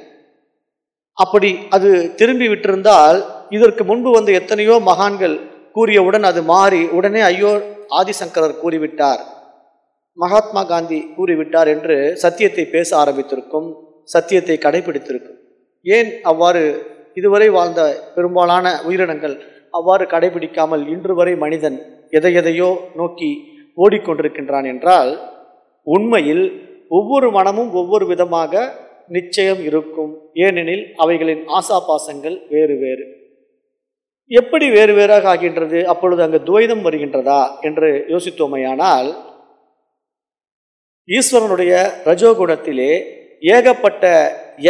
அப்படி அது திரும்பி விட்டிருந்தால் இதற்கு முன்பு வந்து எத்தனையோ மகான்கள் கூறியவுடன் அது மாறி உடனே ஐயோ ஆதிசங்கரர் கூறிவிட்டார். மகாத்மா காந்தி கூறிவிட்டார் என்று சத்தியத்தை பேச ஆரம்பித்திருக்கும். சத்தியத்தை கடைபிடித்திருக்கும் ஏன் அவ்வாறு இதுவரை வாழ்ந்த பெரும்பாலான உயிரினங்கள் அவ்வாறு கடைபிடிக்காமல் இன்று வரை மனிதன் எதை எதையோ நோக்கி ஓடிக்கொண்டிருக்கின்றான் என்றால் உண்மையில் ஒவ்வொரு மனமும் ஒவ்வொரு விதமாக நிச்சயம் இருக்கும். ஏனெனில் அவைகளின் ஆசாபாசங்கள் வேறு வேறு. எப்படி வேறு வேறாக ஆகின்றது? அப்பொழுது அங்கு துவைதம் வருகின்றதா? என்று யோசித்தோமையானால் ஈஸ்வரனுடைய ரஜோகுணத்திலே ஏகப்பட்ட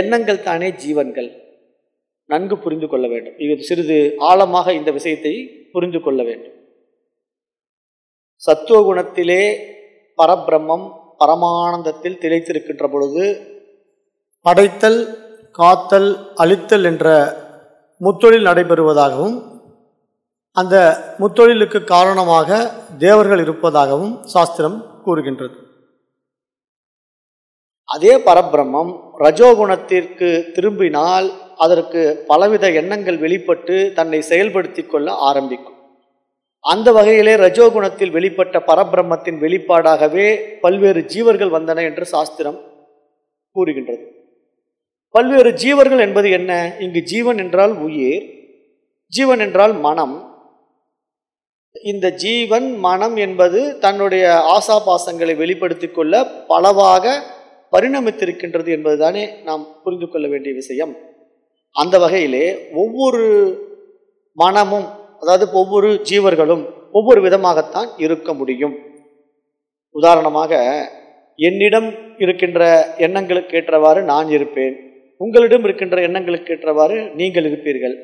எண்ணங்கள் தானே ஜீவன்கள். நன்கு புரிந்து கொள்ள வேண்டும். இது சிறிது ஆழமாக இந்த விஷயத்தை புரிந்து கொள்ள வேண்டும். சத்துவகுணத்திலே பரபிரம்மம் பரமானந்தத்தில் திளைத்திருக்கின்ற பொழுது படைத்தல் காத்தல் அழித்தல் என்ற முத்தொழில் நடைபெறுவதாகவும் அந்த முத்தொழிலுக்கு காரணமாக தேவர்கள் இருப்பதாகவும் சாஸ்திரம் கூறுகின்றது. அதே பரபிரம்மம் ரஜோகுணத்திற்கு திரும்பினால் அதற்கு பலவித எண்ணங்கள் வெளிப்பட்டு தன்னை செயல்படுத்தி கொள்ள ஆரம்பிக்கும். அந்த வகையிலே ரஜோகுணத்தில் வெளிப்பட்ட பரபிரம்மத்தின் வெளிப்பாடாகவே பல்வேறு ஜீவர்கள் வந்தன என்று சாஸ்திரம் கூறுகின்றது. பல்வேறு ஜீவர்கள் என்பது என்ன? இங்கு ஜீவன் என்றால் உயிர் ஜீவன் என்றால் மனம். இந்த ஜீவன் மனம் என்பது தன்னுடைய ஆசாபாசங்களை வெளிப்படுத்திக் கொள்ள பலவாக பரிணமித்திருக்கின்றது என்பதுதானே நாம் புரிந்து கொள்ள வேண்டிய விஷயம். அந்த வகையிலே ஒவ்வொரு மனமும் அதாவது ஒவ்வொரு ஜீவர்களும் ஒவ்வொரு விதமாகத்தான் இருக்க முடியும். உதாரணமாக என்னிடம் இருக்கின்ற எண்ணங்களுக்கு ஏற்றவாறு நான் இருப்பேன். உங்களிடம் இருக்கின்ற எண்ணங்களுக்கு ஏற்றவாறு நீங்கள் இருப்பீர்கள்.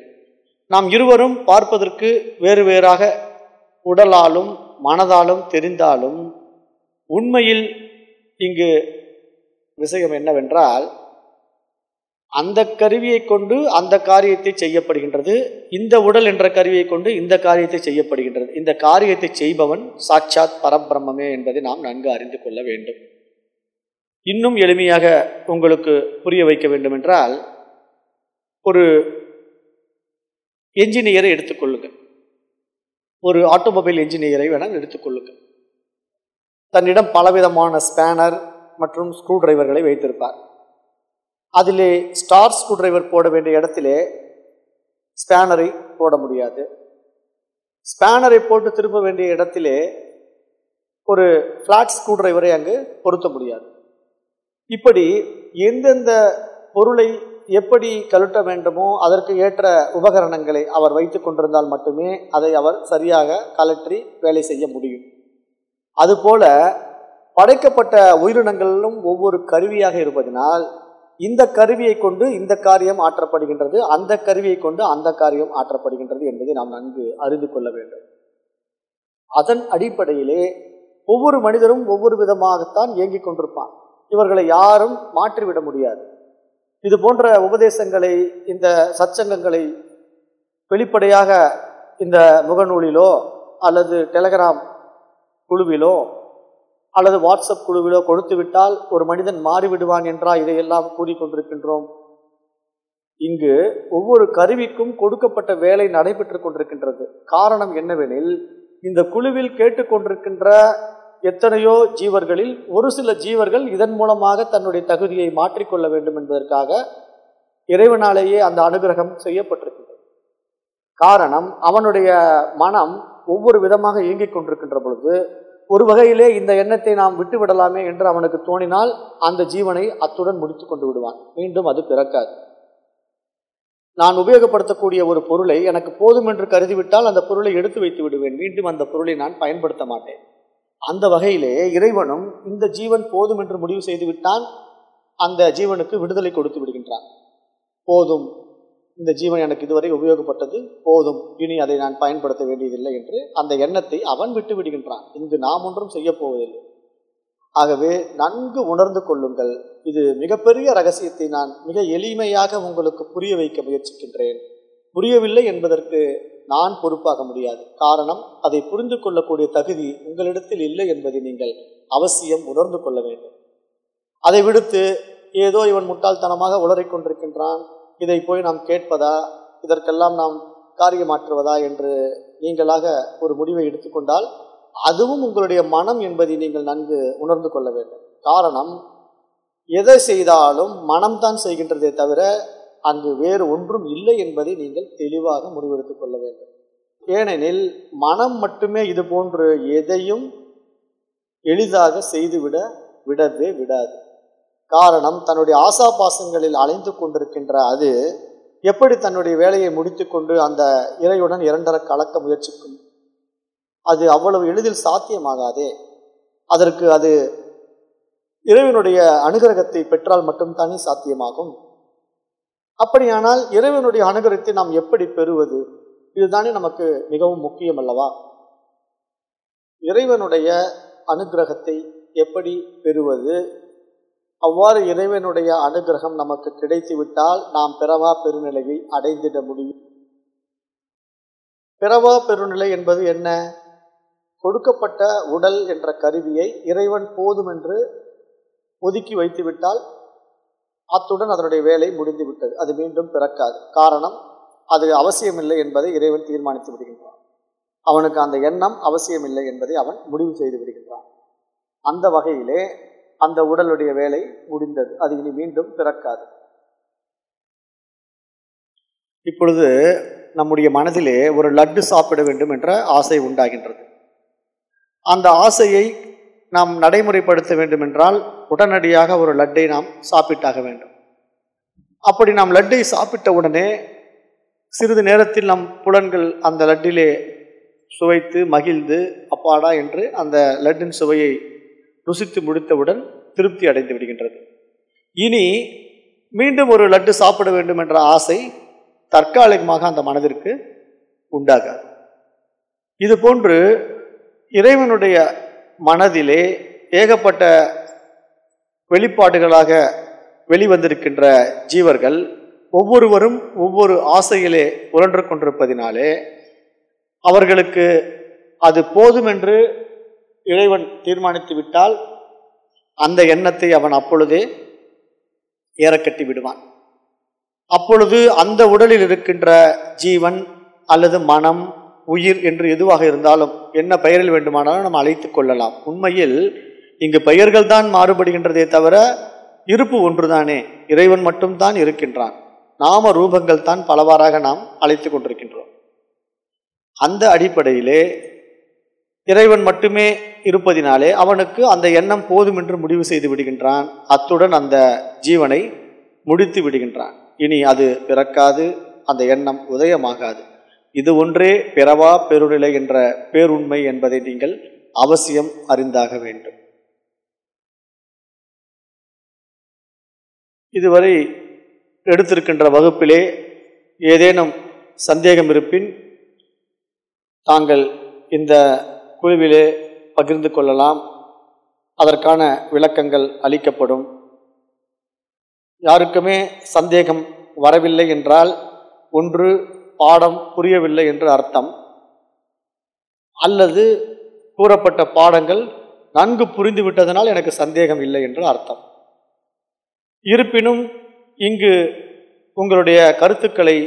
நாம் இருவரும் பார்ப்பதற்கு வேறு வேறாக உடலாலும் மனதாலும் தெரிந்தாலும் உண்மையில் இங்கு விஷயம் என்னவென்றால் அந்த கருவியை கொண்டு அந்த காரியத்தை செய்யப்படுகின்றது இந்த உடல் என்ற கருவியை கொண்டு இந்த காரியத்தை செய்யப்படுகின்றது. இந்த காரியத்தை செய்பவன் சாட்சாத் பரபிரம்மே என்பதை நாம் நன்கு அறிந்து கொள்ள வேண்டும். இன்னும் எளிமையாக உங்களுக்கு புரிய வைக்க வேண்டுமென்றால் ஒரு என்ஜினியரை எடுத்துக்கொள்ளுங்கள் ஒரு ஆட்டோமொபைல் என்ஜினியரை வேணால் எடுத்துக்கொள்ளுங்கள் தன்னிடம் பலவிதமான ஸ்பேனர் மற்றும் ஸ்க்ரூ டிரைவர்களை வைத்திருப்பார். அதிலே ஸ்டார் ஸ்க்ரூ டிரைவர் போட வேண்டிய இடத்திலே ஸ்பேனரை போட முடியாது. ஸ்பேனரை போட்டு திரும்ப வேண்டிய இடத்திலே ஒரு ஃப்ளாட் ஸ்க்ரூ டிரைவரை அங்கு பொருத்த முடியாது. இப்படி எந்தெந்த பொருளை எப்படி கழட்ட வேண்டுமோ அதற்கு ஏற்ற உபகரணங்களை அவர் வைத்து கொண்டிருந்தால் மட்டுமே அதை அவர் சரியாக கலற்றி வேலை செய்ய முடியும். அதுபோல படைக்கப்பட்ட உயிரினங்களிலும் ஒவ்வொரு கருவியாக இருப்பதனால் இந்த கருவியை கொண்டு இந்த காரியம் ஆற்றப்படுகின்றது அந்த கருவியை கொண்டு அந்த காரியம் ஆற்றப்படுகின்றது என்பதை நாம் நன்கு அறிந்து கொள்ள வேண்டும். அதன் அடிப்படையிலே ஒவ்வொரு மனிதரும் ஒவ்வொரு விதமாகத்தான் இயங்கிக் கொண்டிருப்பான். இவர்களை யாரும் மாற்றிவிட முடியாது. இது போன்ற உபதேசங்களை இந்த சச்சங்கங்களை வெளிப்படையாக இந்த முகநூலிலோ அல்லது டெலகிராம் குழுவிலோ அல்லது வாட்ஸ்அப் குழுவிலோ கொடுத்து விட்டால் ஒரு மனிதன் மாறிவிடுவான் என்றா இதையெல்லாம் கூறிக்கொண்டிருக்கின்றோம். இங்கு ஒவ்வொரு கருவிக்கும் கொடுக்கப்பட்ட வேலை நடைபெற்று கொண்டிருக்கின்றது. காரணம் என்னவெனில் இந்த குழுவில் கேட்டுக்கொண்டிருக்கின்ற எத்தனையோ ஜீவர்களில் ஒரு சில ஜீவர்கள் இதன் மூலமாக தன்னுடைய தகுதியை மாற்றிக்கொள்ள வேண்டும் என்பதற்காக இறைவனாலேயே அந்த அனுகிரகம் செய்யப்பட்டிருக்கின்றது. காரணம் அவனுடைய மனம் ஒவ்வொரு விதமாக இயங்கிக் கொண்டிருக்கின்ற பொழுது ஒரு வகையிலே இந்த எண்ணத்தை நாம் விட்டுவிடலாமே என்று அவனுக்கு தோணினால் அந்த ஜீவனை அத்துடன் முடித்து கொண்டு விடுவான். மீண்டும் அது பிறக்காது. நான் உபயோகப்படுத்தக்கூடிய ஒரு பொருளை எனக்கு போதும் என்று கருதிவிட்டால் அந்த பொருளை எடுத்து வைத்து விடுவேன். மீண்டும் அந்த பொருளை நான் பயன்படுத்த மாட்டேன். அந்த வகையிலே இறைவனும் இந்த ஜீவன் போதும் என்று முடிவு செய்துவிட்டான் அந்த ஜீவனுக்கு விடுதலை கொடுத்து விடுகின்றான். போதும். இந்த ஜீவன் எனக்கு இதுவரை உபயோகப்பட்டது போதும். இனி அதை நான் பயன்படுத்த வேண்டியதில்லை என்று அந்த எண்ணத்தை அவன் விட்டு விடுகின்றான். இங்கு நாம் ஒன்றும் செய்யப்போவதில்லை ஆகவே நன்கு உணர்ந்து கொள்ளுங்கள். இது மிகப்பெரிய ரகசியத்தை நான் மிக எளிமையாக உங்களுக்கு புரிய வைக்க முயற்சிக்கின்றேன். புரியவில்லை என்பதற்கு நான் பொறுப்பாக முடியாது. காரணம் அதை புரிந்து கொள்ளக்கூடிய தகுதி உங்களிடத்தில் இல்லை என்பதை நீங்கள் அவசியம் உணர்ந்து கொள்ள வேண்டும். அதை விடுத்து ஏதோ இவன் முட்டாள்தனமாக உளறிக்கொண்டிருக்கின்றான். இதை போய் நாம் கேட்பதா? இதற்கெல்லாம் நாம் காரியமாற்றுவதா? என்று நீங்களாக ஒரு முடிவை எடுத்துக்கொண்டால் அதுவும் உங்களுடைய மனம் என்பதை நீங்கள் நன்கு உணர்ந்து கொள்ள வேண்டும். காரணம் எதை செய்தாலும் மனம்தான் செய்கின்றதே தவிர அங்கு வேறு ஒன்றும் இல்லை என்பதை நீங்கள் தெளிவாக முடிவெடுத்துக் கொள்ள வேண்டும். ஏனெனில் மனம் மட்டுமே இது போன்று எதையும் எளிதாக செய்துவிட விடவே விடாது. காரணம் தன்னுடைய ஆசாபாசங்களில் அலைந்து கொண்டிருக்கின்ற அது எப்படி தன்னுடைய வேலையை முடித்துக்கொண்டு அந்த இறையுடன் இரண்டர கலக்க முயற்சிக்கும்? அது அவ்வளவு எளிதில் சாத்தியமாகாதே. அதற்கு அது இறைவனுடைய அனுகிரகத்தை பெற்றால் மட்டும்தானே சாத்தியமாகும்? அப்படியானால் இறைவனுடைய அனுகிரகத்தை நாம் எப்படி பெறுவது? இதுதானே நமக்கு மிகவும் முக்கியம் அல்லவா? இறைவனுடைய அனுகிரகத்தை எப்படி பெறுவது? அவ்வாறு இறைவனுடைய அனுகிரகம் நமக்கு கிடைத்துவிட்டால் நாம் பிறவா பெருநிலையை அடைந்திட முடியும். பிறவா பெருநிலை என்பது என்ன? கொடுக்கப்பட்ட உடல் என்ற கருவியை இறைவன் போதும் என்று ஒதுக்கி வைத்துவிட்டால் அத்துடன் அதனுடைய வேலை முடிந்துவிட்டது. அது மீண்டும் பிறக்காது. காரணம் அது அவசியமில்லை என்பதை இறைவன் தீர்மானித்து விடுகின்றான். அவனுக்கு அந்த எண்ணம் அவசியமில்லை என்பதை அவன் முடிவு செய்து விடுகின்றான். அந்த வகையிலே அந்த உடலுடைய வேலை முடிந்தது. அது இனி மீண்டும் பிறக்காது. இப்பொழுது நம்முடைய மனதிலே ஒரு லட்டு சாப்பிட வேண்டும் என்ற ஆசை உண்டாகின்றது. அந்த ஆசையை நாம் நடைமுறைப்படுத்த வேண்டும் என்றால் உடனடியாக ஒரு லட்டை நாம் சாப்பிட்டாக வேண்டும். அப்படி நாம் லட்டை சாப்பிட்ட உடனே சிறிது நேரத்தில் நம் புலன்கள் அந்த லட்டிலே சுவைத்து மகிழ்ந்து அப்பாடா என்று அந்த லட்டின் சுவையை ருசித்து முடித்தவுடன் திருப்தி அடைந்து விடுகின்றது. இனி மீண்டும் ஒரு லட்டு சாப்பிட வேண்டும் என்ற ஆசை தற்காலிகமாக அந்த மனதிற்கு உண்டாகாது. இது போன்று இறைவனுடைய மனதிலே ஏகப்பட்ட வெளிப்பாடுகளாக வெளிவந்திருக்கின்ற ஜீவர்கள் ஒவ்வொருவரும் ஒவ்வொரு ஆசையிலே உழன்று கொண்டிருப்பதினாலே அவர்களுக்கு அது போதும் என்று இறைவன் தீர்மானித்து விட்டால் அந்த எண்ணத்தை அவன் அப்பொழுதே ஏறக்கட்டி விடுவான். அப்பொழுது அந்த உடலில் இருக்கின்ற ஜீவன் அல்லது மனம் உயிர் என்று எதுவாக இருந்தாலும் என்ன பெயரில் வேண்டுமானாலும் நாம் அழைத்து கொள்ளலாம். உண்மையில் இங்கு பெயர்கள் தான் மாறுபடுகின்றதே தவிர இருப்பு ஒன்றுதானே. இறைவன் மட்டும்தான் இருக்கின்றான். நாம ரூபங்கள் தான் பலவாறாக நாம் அழைத்து கொண்டிருக்கின்றோம். அந்த அடிப்படையிலே இறைவன் மட்டுமே இருப்பதினாலே அவனுக்கு அந்த எண்ணம் போதும் என்று முடிவு செய்து விடுகின்றான். அத்துடன் அந்த ஜீவனை முடித்து விடுகின்றான். இனி அது பிறக்காது அந்த எண்ணம் உதயமாகாது. இது ஒன்றே பிறவா பெருநிலை என்ற பேருண்மை என்பதை நீங்கள் அவசியம் அறிந்தாக வேண்டும். இதுவரை எடுத்திருக்கின்ற வகுப்பிலே ஏதேனும் சந்தேகம் இருப்பின் தாங்கள் இந்த குழுவிலே பகிர்ந்து கொள்ளலாம். அதற்கான விளக்கங்கள் அளிக்கப்படும். யாருக்குமே சந்தேகம் வரவில்லை என்றால் ஒன்று பாடம் புரியவில்லை என்று அர்த்தம். அல்லது கூறப்பட்ட பாடங்கள் நன்கு புரிந்து விட்டதனால் எனக்கு சந்தேகம் இல்லை என்று அர்த்தம். இருப்பினும் இங்கு உங்களுடைய கருத்துக்களை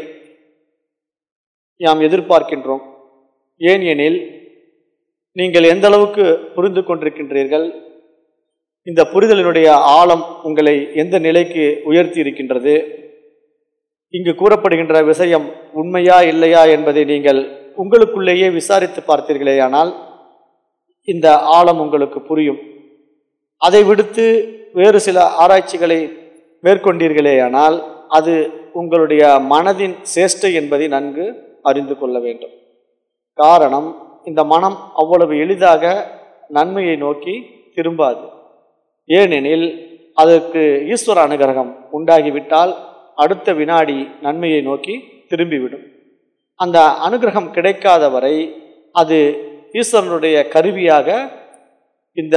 நாம் எதிர்பார்க்கின்றோம். ஏன் எனில் நீங்கள் எந்த அளவுக்கு புரிந்து கொண்டிருக்கின்றீர்கள்? இந்த புரிதலினுடைய ஆழம் உங்களை எந்த நிலைக்கு உயர்த்தி இருக்கின்றது? இங்கு கூறப்படுகின்ற விஷயம் உண்மையா இல்லையா என்பதை நீங்கள் உங்களுக்குள்ளேயே விசாரித்து பார்த்தீர்களேயானால் இந்த ஆழம் உங்களுக்கு புரியும். அதை விடுத்து வேறு சில ஆராய்ச்சிகளை மேற்கொண்டீர்களேயானால் அது உங்களுடைய மனதின் சேஷ்டை என்பதை நன்கு அறிந்து கொள்ள வேண்டும். காரணம் இந்த மனம் அவ்வளவு எளிதாக நன்மையை நோக்கி திரும்பாது. ஏனெனில் அதற்கு ஈஸ்வர அனுகிரகம் உண்டாகிவிட்டால் அடுத்த வினாடி நன்மையை நோக்கி திரும்பிவிடும். அந்த அனுகிரகம் கிடைக்காத வரை அது ஈஸ்வரனுடைய கருவியாக இந்த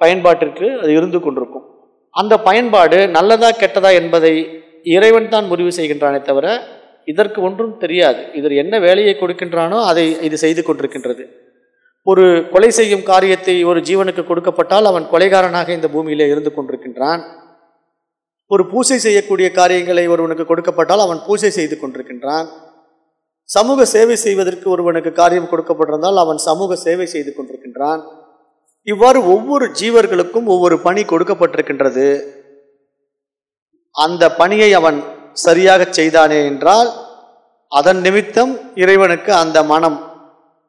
பயன்பாட்டிற்கு அது இருந்து கொண்டிருக்கும். அந்த பயன்பாடு நல்லதா கெட்டதா என்பதை இறைவன் தான் முடிவு செய்கின்றானே தவிர இதற்கு ஒன்றும் தெரியாது. இதில் என்ன வேலையை கொடுக்கின்றானோ அதை இது செய்து கொண்டிருக்கின்றது. ஒரு கொலை செய்யும் காரியத்தை ஒரு ஜீவனுக்கு கொடுக்கப்பட்டால் அவன் கொலைகாரனாக இந்த பூமியிலே இருந்து கொண்டிருக்கின்றான். ஒரு பூசை செய்யக்கூடிய காரியங்களை ஒருவனுக்கு கொடுக்கப்பட்டால் அவன் பூசை செய்து கொண்டிருக்கின்றான். சமூக சேவை செய்வதற்கு ஒருவனுக்கு காரியம் கொடுக்கப்பட்டிருந்தால் அவன் சமூக சேவை செய்து கொண்டிருக்கின்றான். இவ்வாறு ஒவ்வொரு ஜீவர்களுக்கும் ஒவ்வொரு பணி கொடுக்கப்பட்டிருக்கின்றது. அந்த பணியை அவன் சரியாக செய்தானே என்றால் அதன் நிமித்தம் இறைவனுக்கு அந்த மனம்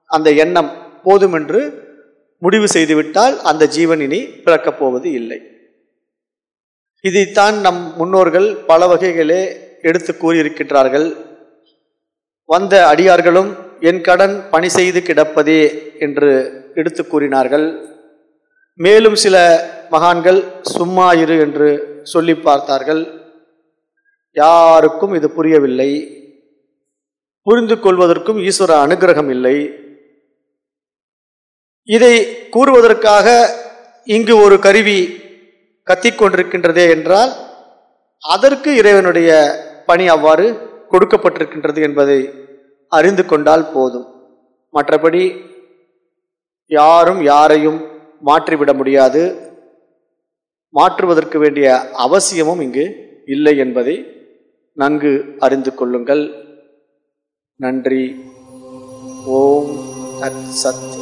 அந்த எண்ணம் போதுமென்று முடிவு செய்துவிட்டால் அந்த ஜீவன் இனி பிறக்கப் போவது இல்லை. இதைத்தான் நம் முன்னோர்கள் பல வகைகளே எடுத்து கூறியிருக்கின்றார்கள். வந்த அடியார்களும் என் கடன் பணி செய்து கிடப்பதே என்று எடுத்து கூறினார்கள். மேலும் சில மகான்கள் சும்மா இரு என்று சொல்லி பார்த்தார்கள். யாருக்கும் இது புரியவில்லை. புரிந்து கொள்வதற்கும் ஈஸ்வர அனுகிரகம் இல்லை. இதை கூறுவதற்காக இங்கு ஒரு கருவி கத்திக்கொண்டிருக்கின்றதே என்றால் அதற்கு இறைவனுடைய பணி அவ்வாறு கொடுக்கப்பட்டிருக்கின்றது என்பதை அறிந்து கொண்டால் போதும். மற்றபடி யாரும் யாரையும் மாற்றிவிட முடியாது. மாற்றுவதற்கு வேண்டிய அவசியமும் இங்கு இல்லை என்பதை நன்கு அறிந்து கொள்ளுங்கள். நன்றி. ஓம் தத் சத்.